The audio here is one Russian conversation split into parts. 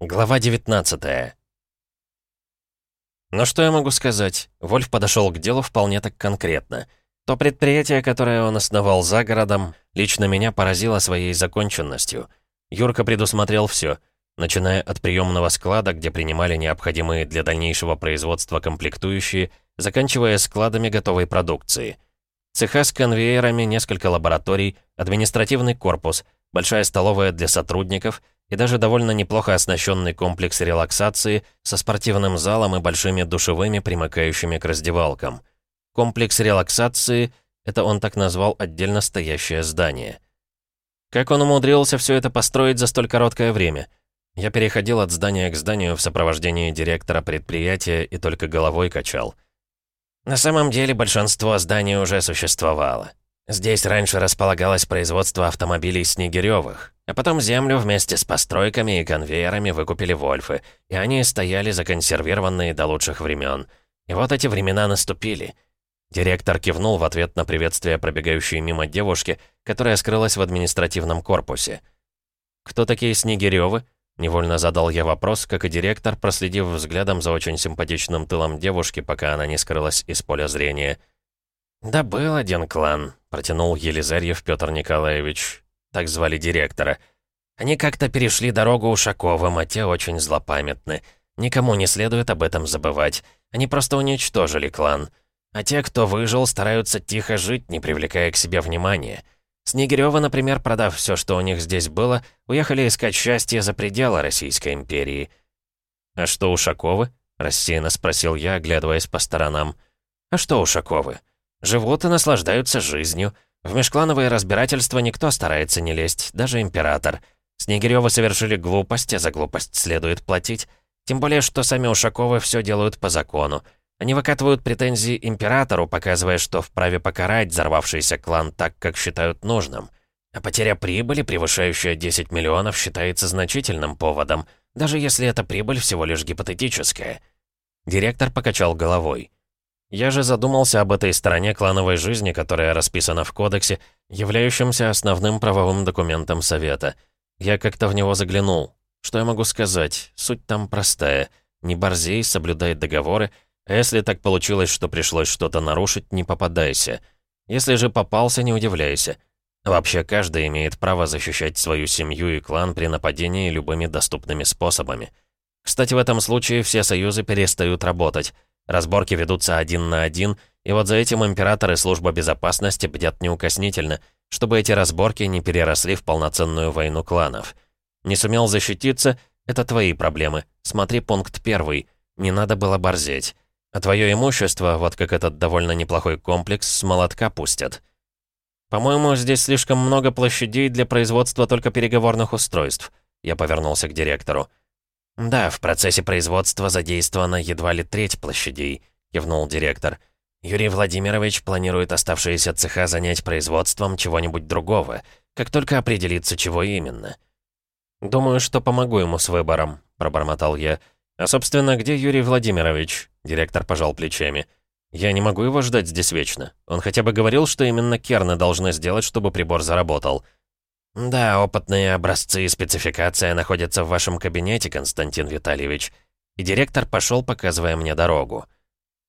Глава 19 Ну что я могу сказать? Вольф подошел к делу вполне так конкретно. То предприятие, которое он основал за городом, лично меня поразило своей законченностью. Юрка предусмотрел все, начиная от приемного склада, где принимали необходимые для дальнейшего производства комплектующие, заканчивая складами готовой продукции. Цеха с конвейерами, несколько лабораторий, административный корпус, большая столовая для сотрудников — и даже довольно неплохо оснащенный комплекс релаксации со спортивным залом и большими душевыми, примыкающими к раздевалкам. Комплекс релаксации — это он так назвал отдельно стоящее здание. Как он умудрился все это построить за столь короткое время? Я переходил от здания к зданию в сопровождении директора предприятия и только головой качал. На самом деле большинство зданий уже существовало. Здесь раньше располагалось производство автомобилей Снегирёвых, а потом землю вместе с постройками и конвейерами выкупили Вольфы, и они стояли законсервированные до лучших времен. И вот эти времена наступили. Директор кивнул в ответ на приветствие пробегающей мимо девушки, которая скрылась в административном корпусе. «Кто такие Снегирёвы?» Невольно задал я вопрос, как и директор, проследив взглядом за очень симпатичным тылом девушки, пока она не скрылась из поля зрения. «Да был один клан», — протянул Елизарьев Петр Николаевич. Так звали директора. Они как-то перешли дорогу Ушаковым, а те очень злопамятны. Никому не следует об этом забывать. Они просто уничтожили клан. А те, кто выжил, стараются тихо жить, не привлекая к себе внимания. Снегирёвы, например, продав все, что у них здесь было, уехали искать счастье за пределы Российской империи. «А что Ушаковы?» — рассеянно спросил я, оглядываясь по сторонам. «А что Ушаковы?» Живут и наслаждаются жизнью. В межклановые разбирательства никто старается не лезть, даже император. Снегирёвы совершили глупость, а за глупость следует платить. Тем более, что сами Ушаковы все делают по закону. Они выкатывают претензии императору, показывая, что вправе покарать взорвавшийся клан так, как считают нужным. А потеря прибыли, превышающая 10 миллионов, считается значительным поводом, даже если эта прибыль всего лишь гипотетическая. Директор покачал головой. Я же задумался об этой стороне клановой жизни, которая расписана в кодексе, являющемся основным правовым документом Совета. Я как-то в него заглянул. Что я могу сказать? Суть там простая. Не борзей, соблюдай договоры, а если так получилось, что пришлось что-то нарушить, не попадайся. Если же попался, не удивляйся. Вообще, каждый имеет право защищать свою семью и клан при нападении любыми доступными способами. Кстати, в этом случае все союзы перестают работать — Разборки ведутся один на один, и вот за этим император и служба безопасности бдят неукоснительно, чтобы эти разборки не переросли в полноценную войну кланов. Не сумел защититься — это твои проблемы. Смотри пункт первый. Не надо было борзеть. А твое имущество, вот как этот довольно неплохой комплекс, с молотка пустят. «По-моему, здесь слишком много площадей для производства только переговорных устройств», я повернулся к директору. «Да, в процессе производства задействована едва ли треть площадей», — кивнул директор. «Юрий Владимирович планирует оставшиеся цеха занять производством чего-нибудь другого, как только определится, чего именно». «Думаю, что помогу ему с выбором», — пробормотал я. «А, собственно, где Юрий Владимирович?» — директор пожал плечами. «Я не могу его ждать здесь вечно. Он хотя бы говорил, что именно керны должны сделать, чтобы прибор заработал». «Да, опытные образцы и спецификация находятся в вашем кабинете, Константин Витальевич». И директор пошел, показывая мне дорогу.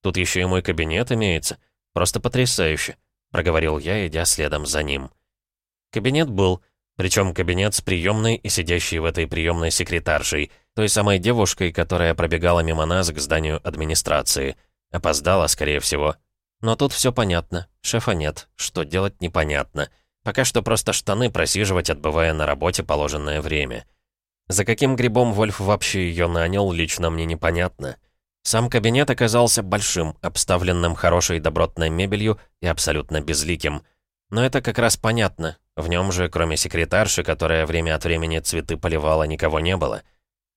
«Тут еще и мой кабинет имеется. Просто потрясающе», — проговорил я, идя следом за ним. Кабинет был, причем кабинет с приемной и сидящей в этой приемной секретаршей, той самой девушкой, которая пробегала мимо нас к зданию администрации. Опоздала, скорее всего. Но тут все понятно. Шефа нет. Что делать, непонятно. Пока что просто штаны просиживать, отбывая на работе положенное время. За каким грибом Вольф вообще ее нанял, лично мне непонятно. Сам кабинет оказался большим, обставленным хорошей добротной мебелью и абсолютно безликим. Но это как раз понятно. В нем же, кроме секретарши, которая время от времени цветы поливала, никого не было.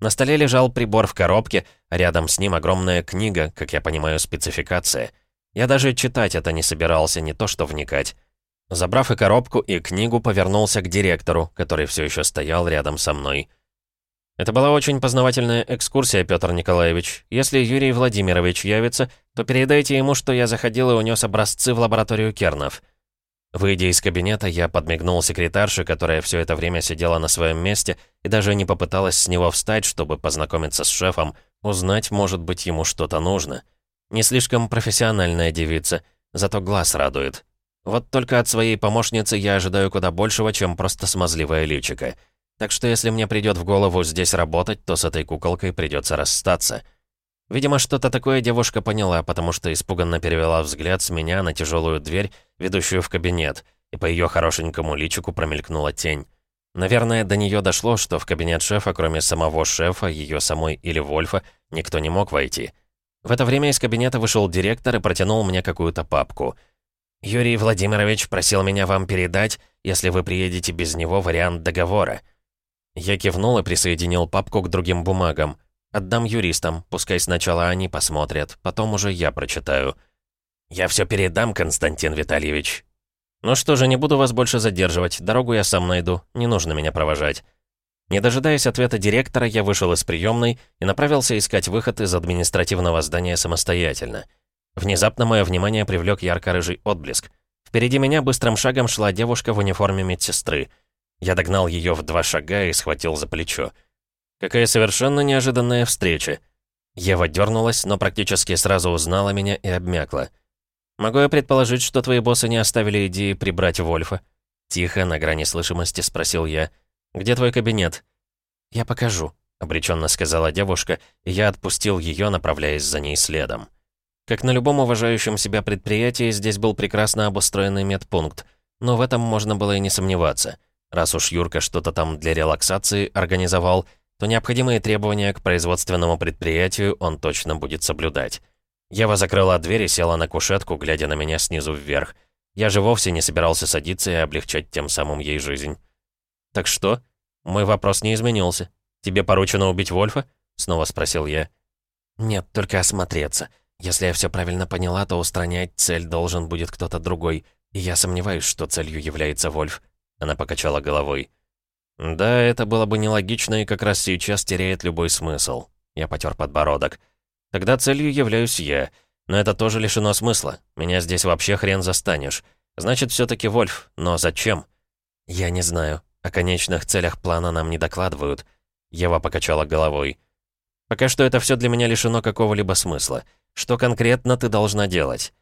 На столе лежал прибор в коробке, а рядом с ним огромная книга, как я понимаю, спецификация. Я даже читать это не собирался, не то что вникать. Забрав и коробку, и книгу, повернулся к директору, который все еще стоял рядом со мной. Это была очень познавательная экскурсия, Петр Николаевич. Если Юрий Владимирович явится, то передайте ему, что я заходил и унес образцы в лабораторию Кернов. Выйдя из кабинета, я подмигнул секретарше, которая все это время сидела на своем месте и даже не попыталась с него встать, чтобы познакомиться с шефом, узнать, может быть, ему что-то нужно. Не слишком профессиональная девица, зато глаз радует. Вот только от своей помощницы я ожидаю куда большего, чем просто смазливая личико. Так что если мне придет в голову здесь работать, то с этой куколкой придется расстаться. Видимо, что-то такое девушка поняла, потому что испуганно перевела взгляд с меня на тяжелую дверь, ведущую в кабинет, и по ее хорошенькому личику промелькнула тень. Наверное, до нее дошло, что в кабинет шефа, кроме самого шефа, ее самой или Вольфа, никто не мог войти. В это время из кабинета вышел директор и протянул мне какую-то папку. «Юрий Владимирович просил меня вам передать, если вы приедете без него, вариант договора». Я кивнул и присоединил папку к другим бумагам. Отдам юристам, пускай сначала они посмотрят, потом уже я прочитаю. «Я все передам, Константин Витальевич». «Ну что же, не буду вас больше задерживать, дорогу я сам найду, не нужно меня провожать». Не дожидаясь ответа директора, я вышел из приемной и направился искать выход из административного здания самостоятельно. Внезапно мое внимание привлек ярко-рыжий отблеск. Впереди меня быстрым шагом шла девушка в униформе медсестры. Я догнал ее в два шага и схватил за плечо. Какая совершенно неожиданная встреча. Ева дернулась, но практически сразу узнала меня и обмякла. «Могу я предположить, что твои боссы не оставили идеи прибрать Вольфа?» Тихо, на грани слышимости, спросил я. «Где твой кабинет?» «Я покажу», — обреченно сказала девушка, и я отпустил ее, направляясь за ней следом. Как на любом уважающем себя предприятии, здесь был прекрасно обустроенный медпункт, но в этом можно было и не сомневаться. Раз уж Юрка что-то там для релаксации организовал, то необходимые требования к производственному предприятию он точно будет соблюдать. Ева закрыла дверь и села на кушетку, глядя на меня снизу вверх. Я же вовсе не собирался садиться и облегчать тем самым ей жизнь. «Так что?» Мой вопрос не изменился. «Тебе поручено убить Вольфа?» Снова спросил я. «Нет, только осмотреться. Если я все правильно поняла, то устранять цель должен будет кто-то другой. И я сомневаюсь, что целью является Вольф». Она покачала головой. «Да, это было бы нелогично и как раз сейчас теряет любой смысл». Я потер подбородок. «Тогда целью являюсь я. Но это тоже лишено смысла. Меня здесь вообще хрен застанешь. Значит, все таки Вольф. Но зачем?» «Я не знаю. О конечных целях плана нам не докладывают». Ева покачала головой. «Пока что это все для меня лишено какого-либо смысла. Что конкретно ты должна делать?»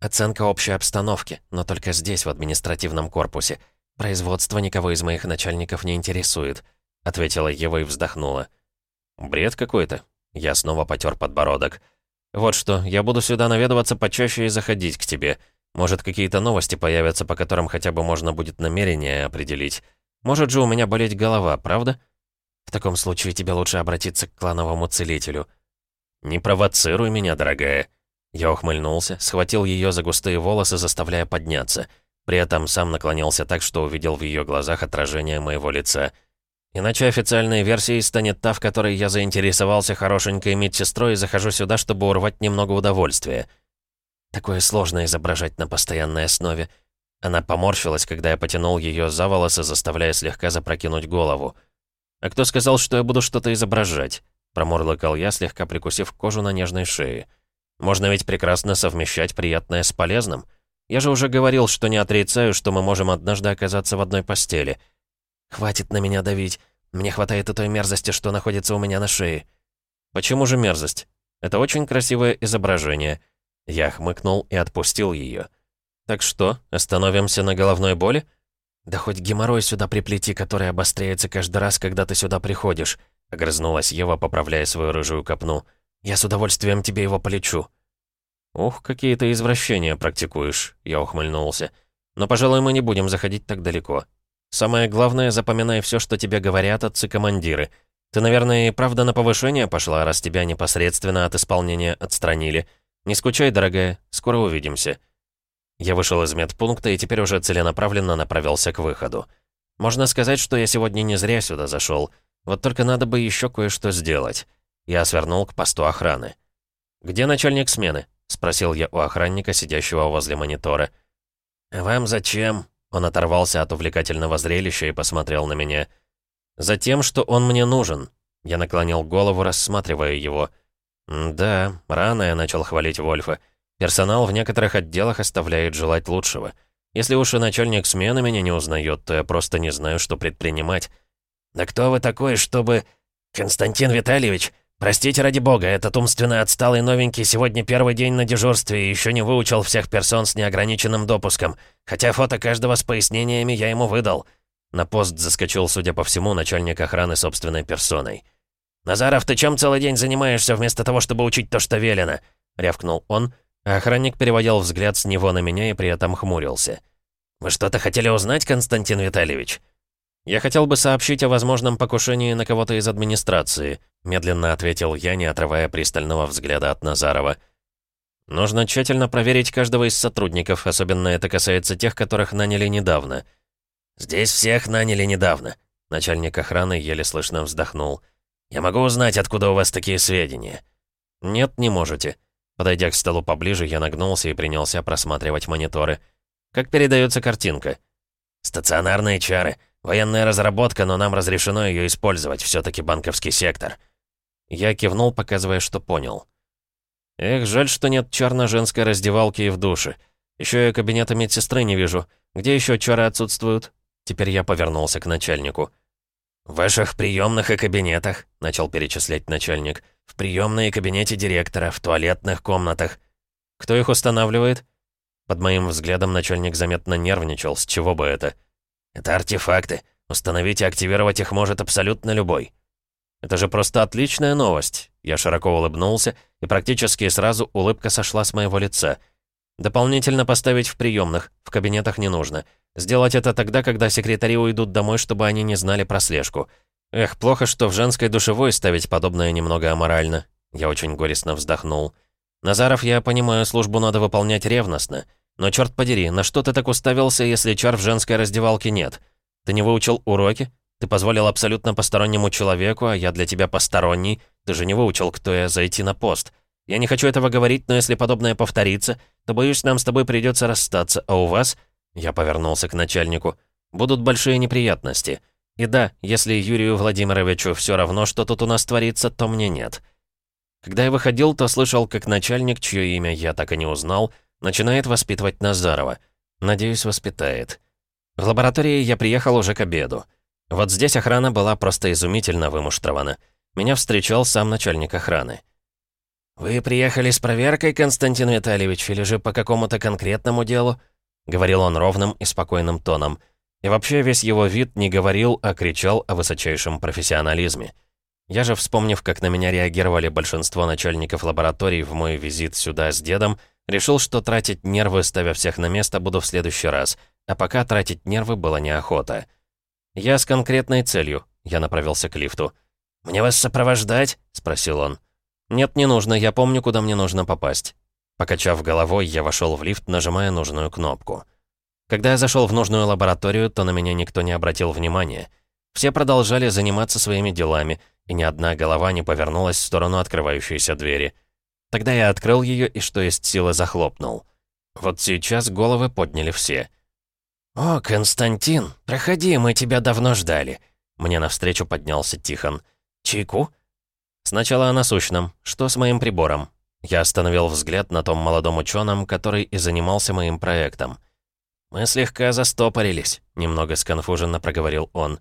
«Оценка общей обстановки, но только здесь, в административном корпусе. «Производство никого из моих начальников не интересует», — ответила Ева и вздохнула. «Бред какой-то». Я снова потер подбородок. «Вот что, я буду сюда наведываться почаще и заходить к тебе. Может, какие-то новости появятся, по которым хотя бы можно будет намерение определить. Может же у меня болеть голова, правда?» «В таком случае тебе лучше обратиться к клановому целителю». «Не провоцируй меня, дорогая». Я ухмыльнулся, схватил ее за густые волосы, заставляя подняться — при этом сам наклонился так, что увидел в ее глазах отражение моего лица. Иначе официальной версией станет та, в которой я заинтересовался хорошенькой медсестрой и захожу сюда, чтобы урвать немного удовольствия. Такое сложно изображать на постоянной основе. Она поморщилась, когда я потянул ее за волосы, заставляя слегка запрокинуть голову. «А кто сказал, что я буду что-то изображать?» Промурлыкал я, слегка прикусив кожу на нежной шее. «Можно ведь прекрасно совмещать приятное с полезным». Я же уже говорил, что не отрицаю, что мы можем однажды оказаться в одной постели. Хватит на меня давить. Мне хватает и той мерзости, что находится у меня на шее. Почему же мерзость? Это очень красивое изображение. Я хмыкнул и отпустил ее. Так что, остановимся на головной боли? Да хоть геморрой сюда приплети, который обостряется каждый раз, когда ты сюда приходишь. Огрызнулась Ева, поправляя свою рыжую копну. Я с удовольствием тебе его полечу. «Ух, какие ты извращения практикуешь», — я ухмыльнулся. «Но, пожалуй, мы не будем заходить так далеко. Самое главное, запоминай все, что тебе говорят отцы-командиры. Ты, наверное, и правда на повышение пошла, раз тебя непосредственно от исполнения отстранили. Не скучай, дорогая, скоро увидимся». Я вышел из медпункта и теперь уже целенаправленно направился к выходу. Можно сказать, что я сегодня не зря сюда зашел. Вот только надо бы еще кое-что сделать. Я свернул к посту охраны. «Где начальник смены?» — спросил я у охранника, сидящего возле монитора. «Вам зачем?» Он оторвался от увлекательного зрелища и посмотрел на меня. «Затем, что он мне нужен». Я наклонил голову, рассматривая его. «Да, рано я начал хвалить Вольфа. Персонал в некоторых отделах оставляет желать лучшего. Если уж и начальник смены меня не узнает, то я просто не знаю, что предпринимать. «Да кто вы такой, чтобы...» «Константин Витальевич, простите ради бога, этот умственно отсталый новенький сегодня первый день на дежурстве и еще не выучил всех персон с неограниченным допуском, хотя фото каждого с пояснениями я ему выдал». На пост заскочил, судя по всему, начальник охраны собственной персоной. «Назаров, ты чем целый день занимаешься вместо того, чтобы учить то, что велено?» — рявкнул он, охранник переводил взгляд с него на меня и при этом хмурился. «Вы что-то хотели узнать, Константин Витальевич?» «Я хотел бы сообщить о возможном покушении на кого-то из администрации», медленно ответил я, не отрывая пристального взгляда от Назарова. «Нужно тщательно проверить каждого из сотрудников, особенно это касается тех, которых наняли недавно». «Здесь всех наняли недавно», — начальник охраны еле слышно вздохнул. «Я могу узнать, откуда у вас такие сведения?» «Нет, не можете». Подойдя к столу поближе, я нагнулся и принялся просматривать мониторы. «Как передается картинка?» «Стационарные чары. Военная разработка, но нам разрешено ее использовать, все таки банковский сектор». Я кивнул, показывая, что понял. Эх, жаль, что нет чар на женской раздевалке и в душе. Еще я кабинета медсестры не вижу. Где еще чары отсутствуют? Теперь я повернулся к начальнику. «В ваших приемных и кабинетах», — начал перечислять начальник. «В приемной и кабинете директора, в туалетных комнатах». «Кто их устанавливает?» Под моим взглядом начальник заметно нервничал, с чего бы это. «Это артефакты. Установить и активировать их может абсолютно любой». «Это же просто отличная новость!» Я широко улыбнулся, и практически сразу улыбка сошла с моего лица. «Дополнительно поставить в приемных, в кабинетах не нужно. Сделать это тогда, когда секретари уйдут домой, чтобы они не знали про слежку. Эх, плохо, что в женской душевой ставить подобное немного аморально». Я очень горестно вздохнул. «Назаров, я понимаю, службу надо выполнять ревностно. Но черт подери, на что ты так уставился, если чар в женской раздевалке нет? Ты не выучил уроки? Ты позволил абсолютно постороннему человеку, а я для тебя посторонний. Ты же не выучил, кто я, зайти на пост. Я не хочу этого говорить, но если подобное повторится, то, боюсь, нам с тобой придется расстаться, а у вас...» Я повернулся к начальнику. «Будут большие неприятности. И да, если Юрию Владимировичу все равно, что тут у нас творится, то мне нет». Когда я выходил, то слышал, как начальник, чье имя я так и не узнал, начинает воспитывать Назарова. Надеюсь, воспитает. В лаборатории я приехал уже к обеду. Вот здесь охрана была просто изумительно вымуштрована. Меня встречал сам начальник охраны. «Вы приехали с проверкой, Константин Витальевич, или же по какому-то конкретному делу?» — говорил он ровным и спокойным тоном. И вообще весь его вид не говорил, а кричал о высочайшем профессионализме. Я же, вспомнив, как на меня реагировали большинство начальников лабораторий в мой визит сюда с дедом, решил, что тратить нервы, ставя всех на место, буду в следующий раз, а пока тратить нервы было неохота. Я с конкретной целью, я направился к лифту. «Мне вас сопровождать?» — спросил он. «Нет, не нужно, я помню, куда мне нужно попасть». Покачав головой, я вошел в лифт, нажимая нужную кнопку. Когда я зашел в нужную лабораторию, то на меня никто не обратил внимания. Все продолжали заниматься своими делами — и ни одна голова не повернулась в сторону открывающейся двери. Тогда я открыл ее и, что есть силы, захлопнул. Вот сейчас головы подняли все. «О, Константин, проходи, мы тебя давно ждали». Мне навстречу поднялся Тихон. «Чайку?» Сначала о насущном. Что с моим прибором? Я остановил взгляд на том молодом ученом, который и занимался моим проектом. «Мы слегка застопорились», — немного сконфуженно проговорил он.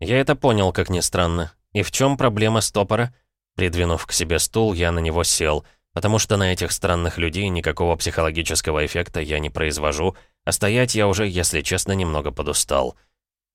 Я это понял, как ни странно. И в чем проблема стопора? Придвинув к себе стул, я на него сел, потому что на этих странных людей никакого психологического эффекта я не произвожу, а стоять я уже, если честно, немного подустал.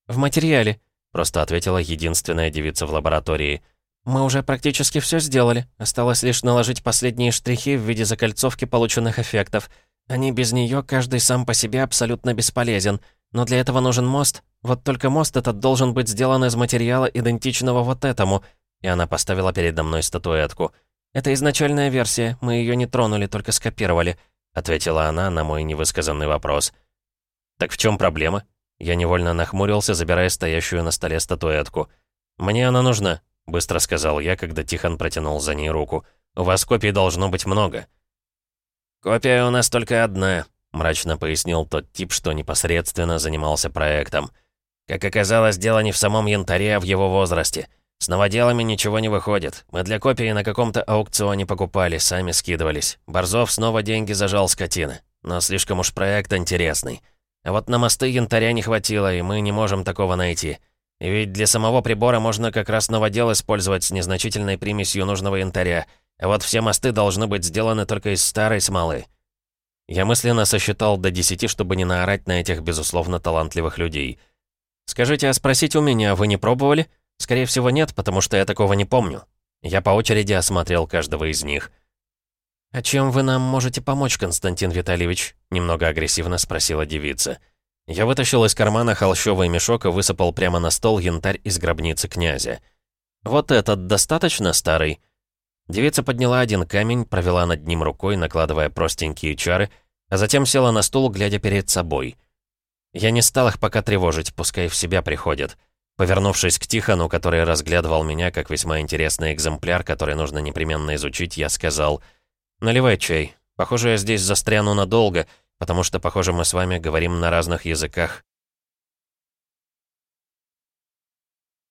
«В материале», — просто ответила единственная девица в лаборатории. «Мы уже практически все сделали. Осталось лишь наложить последние штрихи в виде закольцовки полученных эффектов. Они без нее, каждый сам по себе абсолютно бесполезен. Но для этого нужен мост, вот только мост этот должен быть сделан из материала, идентичного вот этому». И она поставила передо мной статуэтку. «Это изначальная версия, мы ее не тронули, только скопировали», ответила она на мой невысказанный вопрос. «Так в чем проблема?» Я невольно нахмурился, забирая стоящую на столе статуэтку. «Мне она нужна», — быстро сказал я, когда Тихон протянул за ней руку. «У вас копий должно быть много». «Копия у нас только одна», — мрачно пояснил тот тип, что непосредственно занимался проектом. Как оказалось, дело не в самом янтаре, а в его возрасте. С новоделами ничего не выходит. Мы для копии на каком-то аукционе покупали, сами скидывались. Борзов снова деньги зажал скотина. Но слишком уж проект интересный. А вот на мосты янтаря не хватило, и мы не можем такого найти. И ведь для самого прибора можно как раз новодел использовать с незначительной примесью нужного янтаря, а вот все мосты должны быть сделаны только из старой смолы. Я мысленно сосчитал до десяти, чтобы не наорать на этих, безусловно, талантливых людей. «Скажите, а спросить у меня вы не пробовали?» «Скорее всего, нет, потому что я такого не помню». Я по очереди осмотрел каждого из них. «А чем вы нам можете помочь, Константин Витальевич?» Немного агрессивно спросила девица. Я вытащил из кармана холщовый мешок и высыпал прямо на стол янтарь из гробницы князя. «Вот этот достаточно старый?» Девица подняла один камень, провела над ним рукой, накладывая простенькие чары, а затем села на стул, глядя перед собой. Я не стал их пока тревожить, пускай в себя приходят. Повернувшись к Тихону, который разглядывал меня как весьма интересный экземпляр, который нужно непременно изучить, я сказал — «Наливай чай. Похоже, я здесь застряну надолго, потому что, похоже, мы с вами говорим на разных языках».